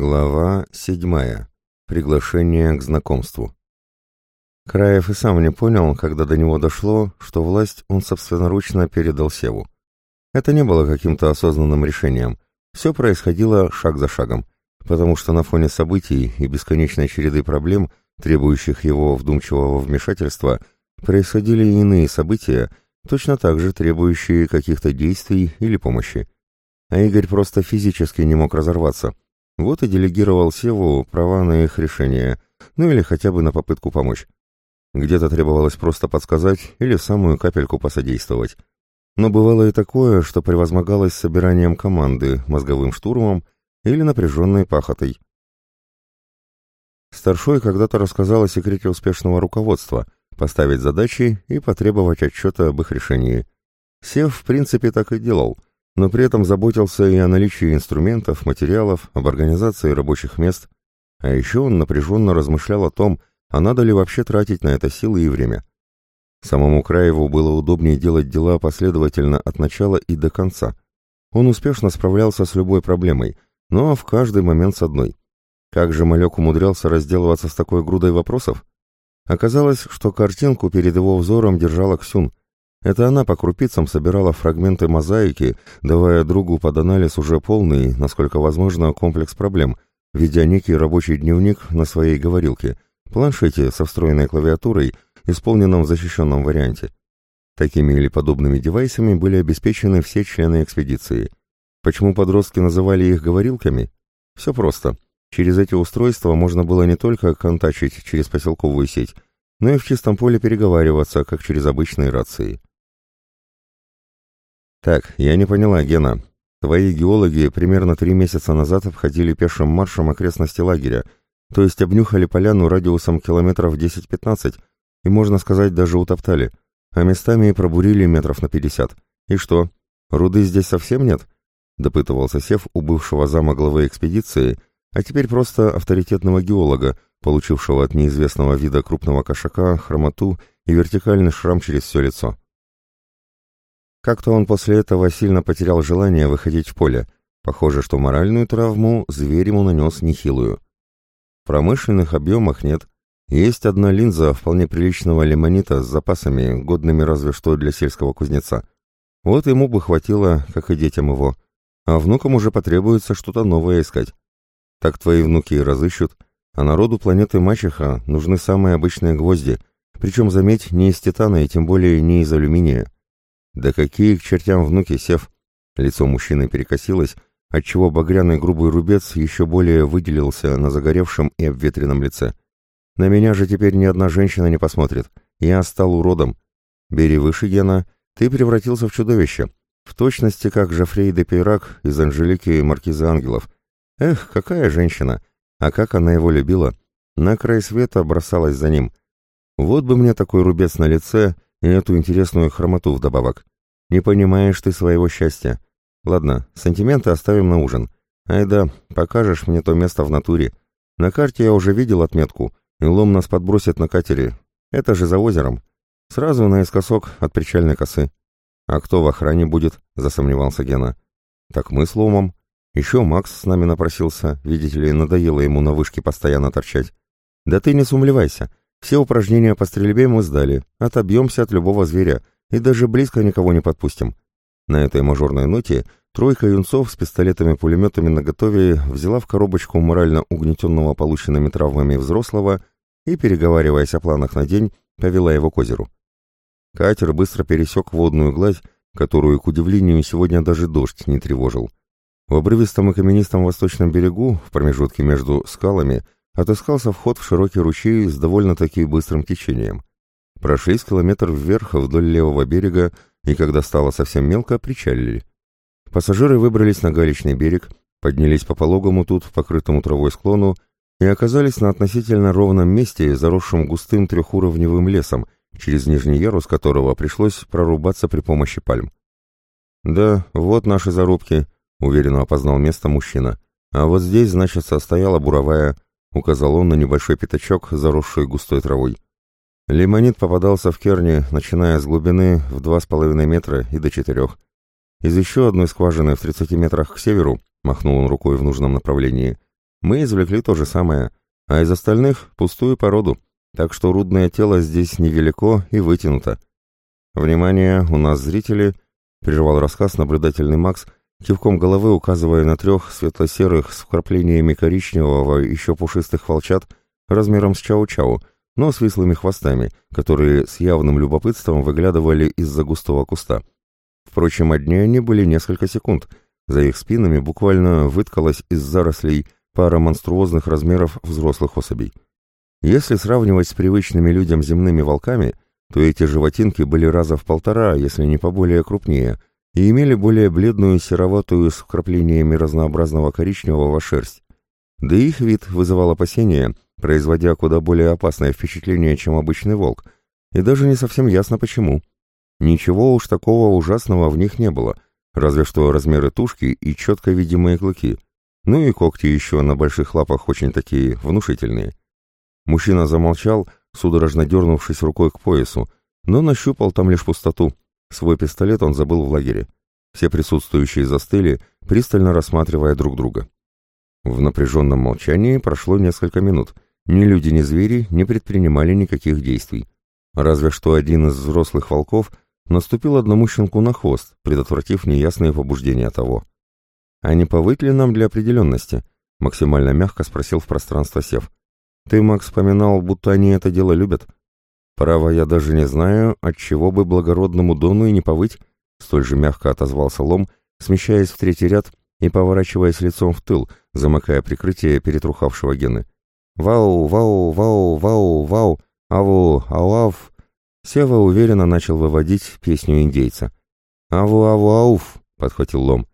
Глава седьмая. Приглашение к знакомству. Краев и сам не понял, когда до него дошло, что власть он собственноручно передал Севу. Это не было каким-то осознанным решением. Все происходило шаг за шагом, потому что на фоне событий и бесконечной череды проблем, требующих его вдумчивого вмешательства, происходили и иные события, точно так же требующие каких-то действий или помощи. А Игорь просто физически не мог разорваться – вот и делегировал Севу права на их решение, ну или хотя бы на попытку помочь. Где-то требовалось просто подсказать или самую капельку посодействовать. Но бывало и такое, что превозмогалось собиранием команды, мозговым штурмом или напряженной пахотой. Старшой когда-то рассказал о секрете успешного руководства – поставить задачи и потребовать отчета об их решении. Сев, в принципе, так и делал – но при этом заботился и о наличии инструментов, материалов, об организации рабочих мест. А еще он напряженно размышлял о том, а надо ли вообще тратить на это силы и время. Самому Краеву было удобнее делать дела последовательно от начала и до конца. Он успешно справлялся с любой проблемой, но в каждый момент с одной. Как же Малек умудрялся разделываться с такой грудой вопросов? Оказалось, что картинку перед его взором держала Ксюн, это она по крупицам собирала фрагменты мозаики, давая другу под анализ уже полный, насколько возможно, комплекс проблем, ведя некий рабочий дневник на своей говорилке, планшете со встроенной клавиатурой, исполненном в защищенном варианте. Такими или подобными девайсами были обеспечены все члены экспедиции. Почему подростки называли их говорилками? Все просто. Через эти устройства можно было не только контачить через поселковую сеть, но и в чистом поле переговариваться, как через обычные рации. «Так, я не поняла, Гена. Твои геологи примерно три месяца назад обходили пешим маршем окрестности лагеря, то есть обнюхали поляну радиусом километров 10-15, и, можно сказать, даже утоптали, а местами и пробурили метров на 50. И что, руды здесь совсем нет?» — допытывался Сев у бывшего зама главы экспедиции, а теперь просто авторитетного геолога, получившего от неизвестного вида крупного кошака хромоту и вертикальный шрам через все лицо. Как-то он после этого сильно потерял желание выходить в поле. Похоже, что моральную травму зверь ему нанес нехилую. В промышленных объемах нет. Есть одна линза вполне приличного лимонита с запасами, годными разве что для сельского кузнеца. Вот ему бы хватило, как и детям его. А внукам уже потребуется что-то новое искать. Так твои внуки и разыщут. А народу планеты Мачеха нужны самые обычные гвозди. Причем, заметь, не из титана и тем более не из алюминия. «Да какие к чертям внуки, Сев!» Лицо мужчины перекосилось, отчего багряный грубый рубец еще более выделился на загоревшем и обветренном лице. «На меня же теперь ни одна женщина не посмотрит. Я стал уродом. Бери выше, Гена, ты превратился в чудовище. В точности, как Жофрей де Пейрак из Анжелики и Маркизы Ангелов. Эх, какая женщина! А как она его любила! На край света бросалась за ним. Вот бы мне такой рубец на лице и эту интересную хромоту вдобавок. Не понимаешь ты своего счастья. Ладно, сантименты оставим на ужин. Ай да, покажешь мне то место в натуре. На карте я уже видел отметку, и лом нас подбросит на катере. Это же за озером. Сразу наискосок от причальной косы. А кто в охране будет? Засомневался Гена. Так мы с ломом. Еще Макс с нами напросился, видите ли, надоело ему на вышке постоянно торчать. Да ты не сумлевайся. Все упражнения по стрельбе мы сдали, отобьемся от любого зверя и даже близко никого не подпустим. На этой мажорной ноте тройка юнцов с пистолетами-пулеметами наготове взяла в коробочку морально угнетенного полученными травмами взрослого и, переговариваясь о планах на день, повела его к озеру. Катер быстро пересек водную гладь, которую, к удивлению, сегодня даже дождь не тревожил. В обрывистом и каменистом восточном берегу, в промежутке между скалами, отыскался вход в широкий ручей с довольно-таки быстрым течением. Прошлись километр вверх вдоль левого берега, и когда стало совсем мелко, причалили. Пассажиры выбрались на галечный берег, поднялись по пологому тут, покрытому травой склону, и оказались на относительно ровном месте, заросшем густым трехуровневым лесом, через нижний ярус которого пришлось прорубаться при помощи пальм. «Да, вот наши зарубки», — уверенно опознал место мужчина. «А вот здесь, значит, стояла буровая, — указал он на небольшой пятачок, заросший густой травой. Лимонит попадался в керни, начиная с глубины в два с половиной метра и до четырех. Из еще одной скважины в 30 метрах к северу, махнул он рукой в нужном направлении, Мы извлекли то же самое, а из остальных — пустую породу, так что рудное тело здесь невелико и вытянуто. «Внимание, у нас зрители», — прервал рассказ наблюдательный Макс, кивком головы указывая на трех светло-серых с вкраплениями коричневого еще пушистых волчат размером с чау-чау, но с вислыми хвостами, которые с явным любопытством выглядывали из-за густого куста. Впрочем, одни они были несколько секунд. За их спинами буквально выткалась из зарослей пара монструозных размеров взрослых особей. Если сравнивать с привычными людям земными волками, то эти животинки были раза в полтора, если не поболее крупнее, и имели более бледную сероватую с вкраплениями разнообразного коричневого шерсть. Да их вид вызывал опасения, производя куда более опасное впечатление, чем обычный волк, и даже не совсем ясно почему. Ничего уж такого ужасного в них не было, разве что размеры тушки и четко видимые клыки. Ну и когти еще на больших лапах очень такие внушительные. Мужчина замолчал, судорожно дернувшись рукой к поясу, но нащупал там лишь пустоту. Свой пистолет он забыл в лагере. Все присутствующие застыли, пристально рассматривая друг друга. В напряженном молчании прошло несколько минут. Ни люди, ни звери не предпринимали никаких действий. Разве что один из взрослых волков наступил одному щенку на хвост, предотвратив неясные побуждения того. «А не повыть ли нам для определенности?» — максимально мягко спросил в пространство Сев. Ты, Макс, вспоминал, будто они это дело любят. Право, я даже не знаю, от чего бы благородному Дону и не повыть, столь же мягко отозвался Лом, смещаясь в третий ряд и поворачиваясь лицом в тыл, замыкая прикрытие перетрухавшего Гены. «Вау, вау, вау, вау, вау, аву, ауав!» Сева уверенно начал выводить песню индейца. «Аву, аву, ауф!» — подхватил Лом.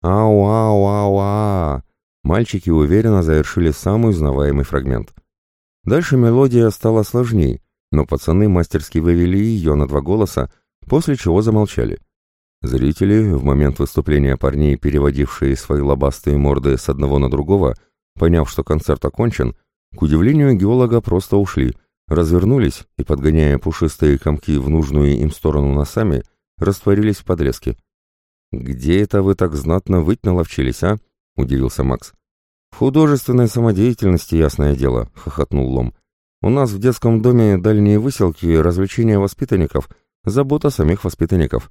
«Ау, ау, ау, а Мальчики уверенно завершили самый узнаваемый фрагмент. Дальше мелодия стала сложнее, но пацаны мастерски вывели ее на два голоса, после чего замолчали. Зрители, в момент выступления парней, переводившие свои лобастые морды с одного на другого, поняв, что концерт окончен, к удивлению геолога просто ушли, развернулись и, подгоняя пушистые комки в нужную им сторону носами, растворились в подлеске. «Где это вы так знатно выть наловчились, а?» — удивился Макс. «В художественной самодеятельности, ясное дело», — хохотнул Лом. «У нас в детском доме дальние выселки, развлечения воспитанников, забота самих воспитанников.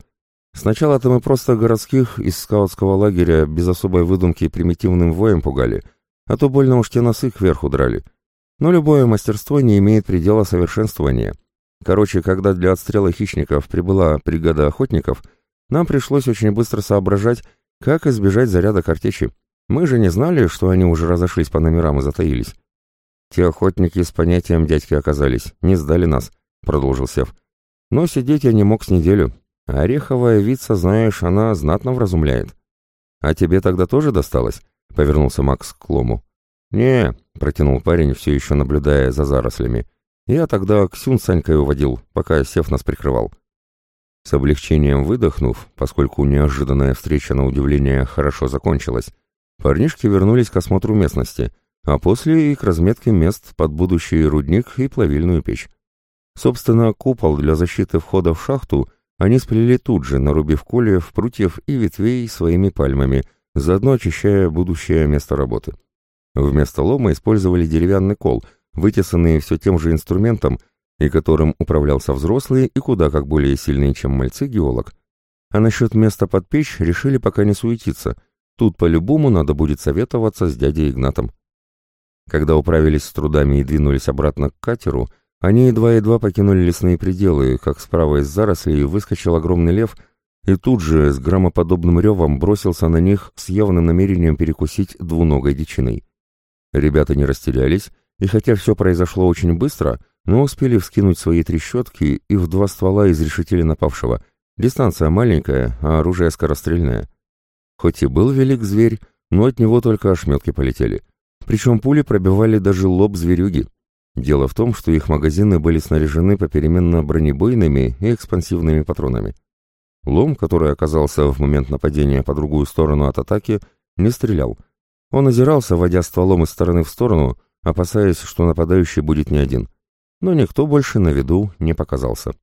Сначала-то мы просто городских из скаутского лагеря без особой выдумки примитивным воем пугали, а то больно уж те носы кверху драли. Но любое мастерство не имеет предела совершенствования. Короче, когда для отстрела хищников прибыла бригада охотников, нам пришлось очень быстро соображать, как избежать заряда картечи. Мы же не знали, что они уже разошлись по номерам и затаились. Те охотники с понятием дядьки оказались, не сдали нас, продолжил Сев. Но сидеть я не мог с неделю. Ореховая вица, знаешь, она знатно вразумляет. А тебе тогда тоже досталось? Повернулся Макс к Лому. Не, протянул парень, все еще наблюдая за зарослями. Я тогда Ксюн с Санькой уводил, пока Сев нас прикрывал. С облегчением выдохнув, поскольку неожиданная встреча на удивление хорошо закончилась, Парнишки вернулись к осмотру местности, а после и к разметке мест под будущий рудник и плавильную печь. Собственно, купол для защиты входа в шахту они сплели тут же, нарубив колев, прутьев и ветвей своими пальмами, заодно очищая будущее место работы. Вместо лома использовали деревянный кол, вытесанный все тем же инструментом, и которым управлялся взрослый и куда как более сильный, чем мальцы, геолог. А насчет места под печь решили пока не суетиться – Тут по-любому надо будет советоваться с дядей Игнатом. Когда управились с трудами и двинулись обратно к катеру, они едва-едва покинули лесные пределы, как справа из зарослей выскочил огромный лев и тут же с громоподобным ревом бросился на них с явным намерением перекусить двуногой дичиной. Ребята не растерялись, и хотя все произошло очень быстро, но успели вскинуть свои трещотки и в два ствола изрешетили напавшего. Дистанция маленькая, а оружие скорострельное. Хоть и был велик зверь, но от него только ошметки полетели. Причем пули пробивали даже лоб зверюги. Дело в том, что их магазины были снаряжены попеременно бронебойными и экспансивными патронами. Лом, который оказался в момент нападения по другую сторону от атаки, не стрелял. Он озирался, водя стволом из стороны в сторону, опасаясь, что нападающий будет не один. Но никто больше на виду не показался.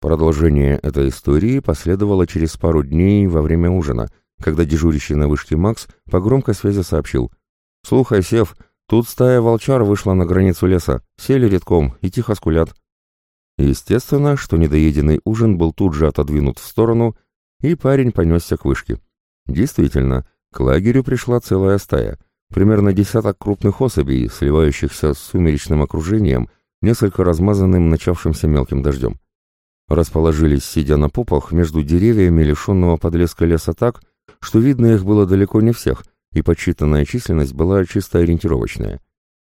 Продолжение этой истории последовало через пару дней во время ужина, когда дежурящий на вышке Макс по громкой связи сообщил. «Слухай, Сев, тут стая волчар вышла на границу леса, сели редком и тихо скулят». Естественно, что недоеденный ужин был тут же отодвинут в сторону, и парень понесся к вышке. Действительно, к лагерю пришла целая стая, примерно десяток крупных особей, сливающихся с сумеречным окружением, несколько размазанным начавшимся мелким дождем. Расположились, сидя на попах, между деревьями лишенного подлеска леса так, что видно их было далеко не всех, и подсчитанная численность была чисто ориентировочная.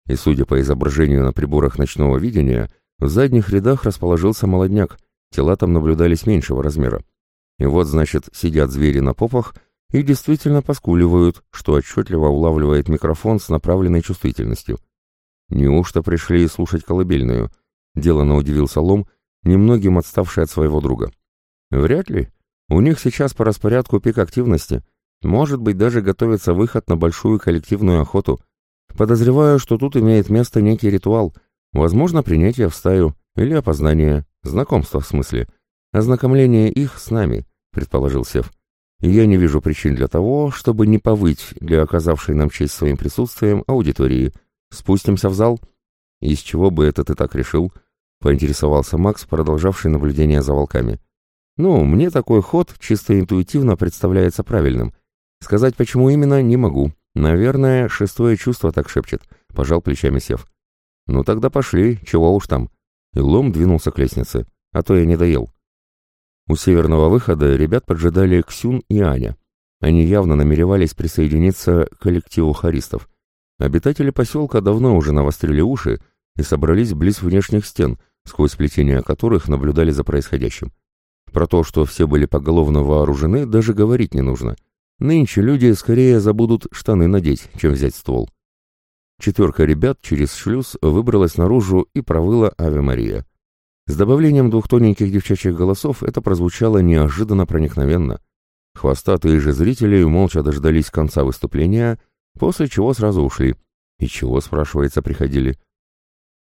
И, судя по изображению на приборах ночного видения, в задних рядах расположился молодняк, тела там наблюдались меньшего размера. И вот, значит, сидят звери на попах и действительно поскуливают, что отчетливо улавливает микрофон с направленной чувствительностью. Неужто пришли слушать колыбельную? Делано удивился Лом, немногим отставший от своего друга. Вряд ли. У них сейчас по распорядку пик активности. Может быть, даже готовится выход на большую коллективную охоту. Подозреваю, что тут имеет место некий ритуал. Возможно, принятие в стаю или опознание, знакомство в смысле. Ознакомление их с нами, предположил Сев я не вижу причин для того, чтобы не повыть для оказавшей нам честь своим присутствием аудитории. Спустимся в зал? Из чего бы это ты так решил? Поинтересовался Макс, продолжавший наблюдение за волками. Ну, мне такой ход чисто интуитивно представляется правильным. Сказать, почему именно, не могу. Наверное, шестое чувство так шепчет. Пожал плечами Сев. Ну тогда пошли, чего уж там. И лом двинулся к лестнице. А то я не доел. У северного выхода ребят поджидали Ксюн и Аня. Они явно намеревались присоединиться к коллективу харистов. Обитатели поселка давно уже навострили уши и собрались близ внешних стен, сквозь сплетения которых наблюдали за происходящим. Про то, что все были поголовно вооружены, даже говорить не нужно. Нынче люди скорее забудут штаны надеть, чем взять ствол. Четверка ребят через шлюз выбралась наружу и провыла Аве Мария. С добавлением двух тоненьких девчачьих голосов это прозвучало неожиданно проникновенно. Хвостатые же зрители молча дождались конца выступления, после чего сразу ушли. И чего, спрашивается, приходили?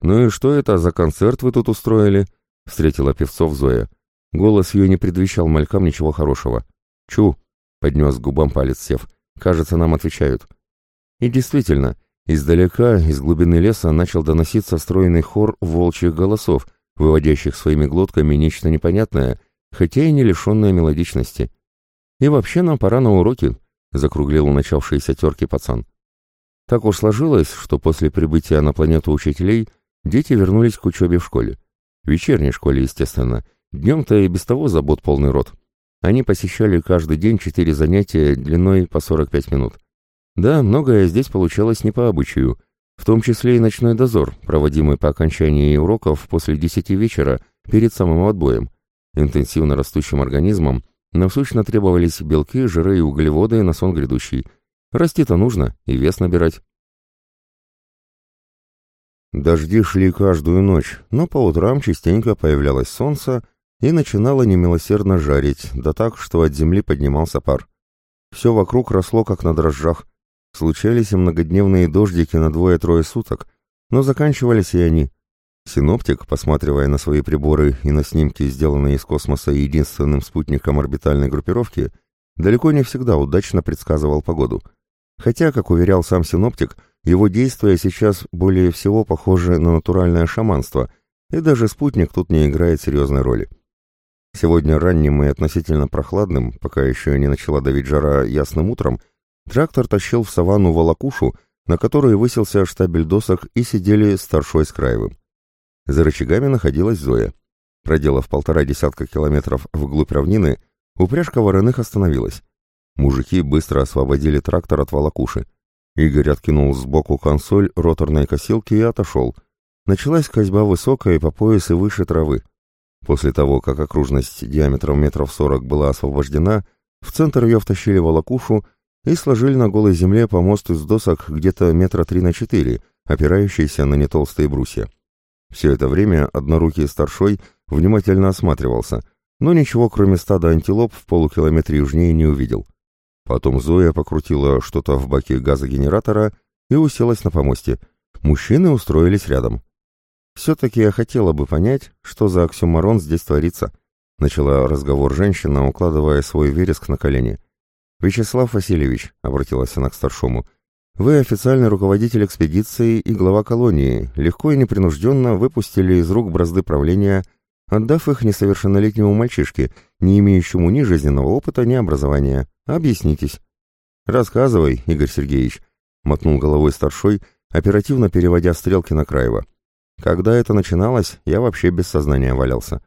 «Ну и что это за концерт вы тут устроили?» — встретила певцов Зоя. Голос ее не предвещал малькам ничего хорошего. «Чу!» — поднес к губам палец Сев. «Кажется, нам отвечают». И действительно, издалека, из глубины леса, начал доноситься стройный хор волчьих голосов — выводящих своими глотками нечто непонятное, хотя и не лишенное мелодичности. «И вообще нам пора на уроки», — закруглил начавшиеся терки пацан. Так уж сложилось, что после прибытия на планету учителей дети вернулись к учебе в школе. Вечерней школе, естественно. Днем-то и без того забот полный рот. Они посещали каждый день четыре занятия длиной по 45 минут. Да, многое здесь получалось не по обычаю, в том числе и ночной дозор, проводимый по окончании уроков после десяти вечера перед самым отбоем. Интенсивно растущим организмам насущно требовались белки, жиры и углеводы на сон грядущий. Расти-то нужно и вес набирать. Дожди шли каждую ночь, но по утрам частенько появлялось солнце и начинало немилосердно жарить, да так, что от земли поднимался пар. Все вокруг росло, как на дрожжах, Случались и многодневные дождики на двое-трое суток, но заканчивались и они. Синоптик, посматривая на свои приборы и на снимки, сделанные из космоса единственным спутником орбитальной группировки, далеко не всегда удачно предсказывал погоду. Хотя, как уверял сам синоптик, его действия сейчас более всего похожи на натуральное шаманство, и даже спутник тут не играет серьезной роли. Сегодня ранним и относительно прохладным, пока еще не начала давить жара ясным утром, Трактор тащил в саванну волокушу, на которой высился штабель досок и сидели старшой с краевым. За рычагами находилась Зоя. Проделав полтора десятка километров вглубь равнины, упряжка вороных остановилась. Мужики быстро освободили трактор от волокуши. Игорь откинул сбоку консоль роторной косилки и отошел. Началась козьба высокая по пояс и выше травы. После того, как окружность диаметром метров сорок была освобождена, в центр ее втащили волокушу и сложили на голой земле помост из досок где-то метра три на четыре, опирающийся на нетолстые брусья. Все это время однорукий старшой внимательно осматривался, но ничего, кроме стада антилоп, в полукилометре южнее не увидел. Потом Зоя покрутила что-то в баке газогенератора и уселась на помосте. Мужчины устроились рядом. «Все-таки я хотела бы понять, что за оксюмарон здесь творится», — начала разговор женщина, укладывая свой вереск на колени. «Вячеслав Васильевич», — обратилась она к старшому, — «вы официальный руководитель экспедиции и глава колонии, легко и непринужденно выпустили из рук бразды правления, отдав их несовершеннолетнему мальчишке, не имеющему ни жизненного опыта, ни образования. Объяснитесь». «Рассказывай, Игорь Сергеевич», — мотнул головой старшой, оперативно переводя стрелки на Краева. «Когда это начиналось, я вообще без сознания валялся».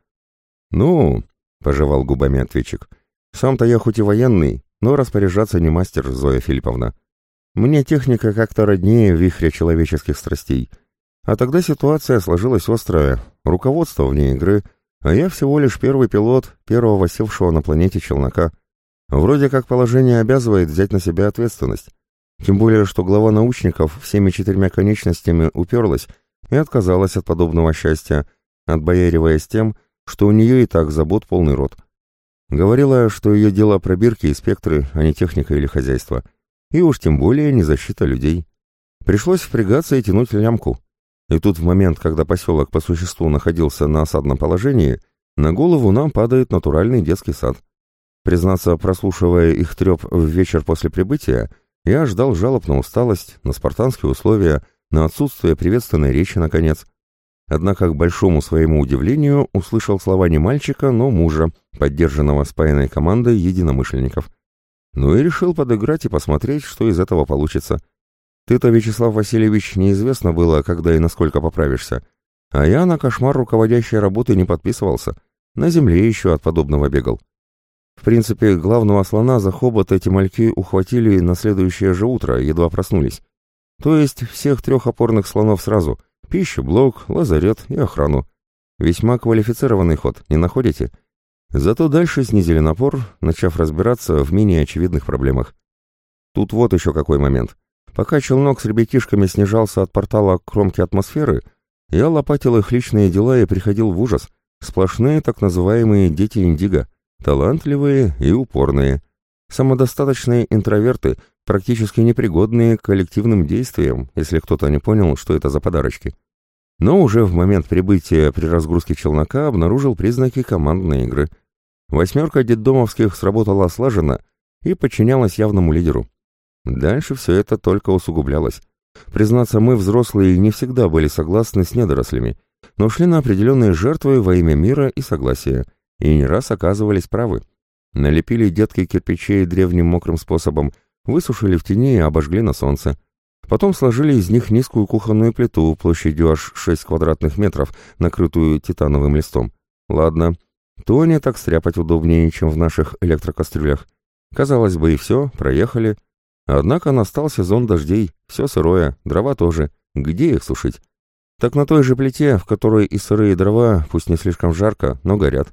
«Ну», — пожевал губами ответчик, — «сам-то я хоть и военный, но распоряжаться не мастер, Зоя Филипповна. Мне техника как-то роднее вихря человеческих страстей. А тогда ситуация сложилась острая, руководство вне игры, а я всего лишь первый пилот первого севшего на планете челнока. Вроде как положение обязывает взять на себя ответственность. Тем более, что глава научников всеми четырьмя конечностями уперлась и отказалась от подобного счастья, отбояриваясь тем, что у нее и так забот полный рот. Говорила, что ее дело пробирки и спектры, а не техника или хозяйство. И уж тем более не защита людей. Пришлось впрягаться и тянуть лямку. И тут в момент, когда поселок по существу находился на осадном положении, на голову нам падает натуральный детский сад. Признаться, прослушивая их треп в вечер после прибытия, я ждал жалоб на усталость, на спартанские условия, на отсутствие приветственной речи, наконец. Однако, к большому своему удивлению, услышал слова не мальчика, но мужа, поддержанного спаянной командой единомышленников. Ну и решил подыграть и посмотреть, что из этого получится. Ты-то, Вячеслав Васильевич, неизвестно было, когда и насколько поправишься. А я на кошмар руководящей работы не подписывался. На земле еще от подобного бегал. В принципе, главного слона за хобот эти мальки ухватили на следующее же утро, едва проснулись. То есть всех трех опорных слонов сразу — Пищу, блок, лазарет и охрану. Весьма квалифицированный ход, не находите? Зато дальше снизили напор, начав разбираться в менее очевидных проблемах. Тут вот еще какой момент. Пока челнок с ребятишками снижался от портала к кромке атмосферы, я лопатил их личные дела и приходил в ужас. Сплошные так называемые дети Индиго, талантливые и упорные. Самодостаточные интроверты, практически непригодные к коллективным действиям, если кто-то не понял, что это за подарочки. Но уже в момент прибытия при разгрузке челнока обнаружил признаки командной игры. Восьмерка детдомовских сработала слаженно и подчинялась явному лидеру. Дальше все это только усугублялось. Признаться, мы, взрослые, не всегда были согласны с недорослями, но шли на определенные жертвы во имя мира и согласия, и не раз оказывались правы. Налепили детки кирпичей древним мокрым способом, высушили в тени и обожгли на солнце. Потом сложили из них низкую кухонную плиту площадью аж 6 квадратных метров, накрытую титановым листом. Ладно, то так стряпать удобнее, чем в наших электрокастрюлях. Казалось бы, и все, проехали. Однако настал сезон дождей, все сырое, дрова тоже. Где их сушить? Так на той же плите, в которой и сырые дрова, пусть не слишком жарко, но горят.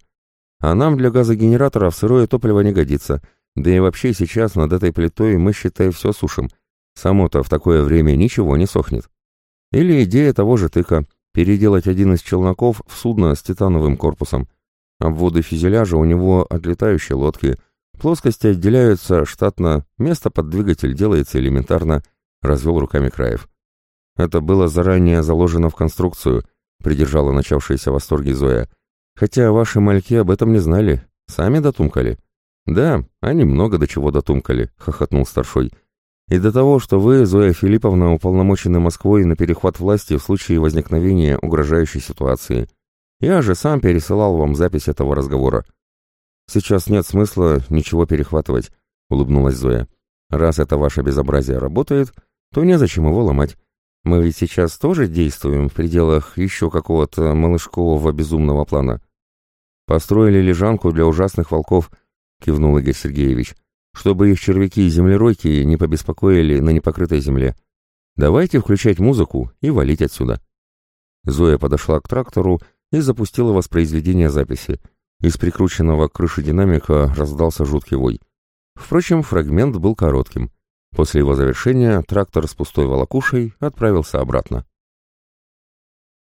А нам для газогенераторов сырое топливо не годится — да и вообще сейчас над этой плитой мы, считай, все сушим. Само-то в такое время ничего не сохнет. Или идея того же тыка – переделать один из челноков в судно с титановым корпусом. Обводы фюзеляжа у него от летающей лодки. Плоскости отделяются штатно, место под двигатель делается элементарно, развел руками Краев. Это было заранее заложено в конструкцию, придержала начавшаяся в восторге Зоя. Хотя ваши мальки об этом не знали, сами дотумкали. «Да, они много до чего дотумкали», — хохотнул старшой. «И до того, что вы, Зоя Филипповна, уполномочены Москвой на перехват власти в случае возникновения угрожающей ситуации. Я же сам пересылал вам запись этого разговора». «Сейчас нет смысла ничего перехватывать», — улыбнулась Зоя. «Раз это ваше безобразие работает, то незачем его ломать. Мы ведь сейчас тоже действуем в пределах еще какого-то малышкового безумного плана. Построили лежанку для ужасных волков —— кивнул Игорь Сергеевич, — «чтобы их червяки и землеройки не побеспокоили на непокрытой земле. Давайте включать музыку и валить отсюда». Зоя подошла к трактору и запустила воспроизведение записи. Из прикрученного к крыше динамика раздался жуткий вой. Впрочем, фрагмент был коротким. После его завершения трактор с пустой волокушей отправился обратно.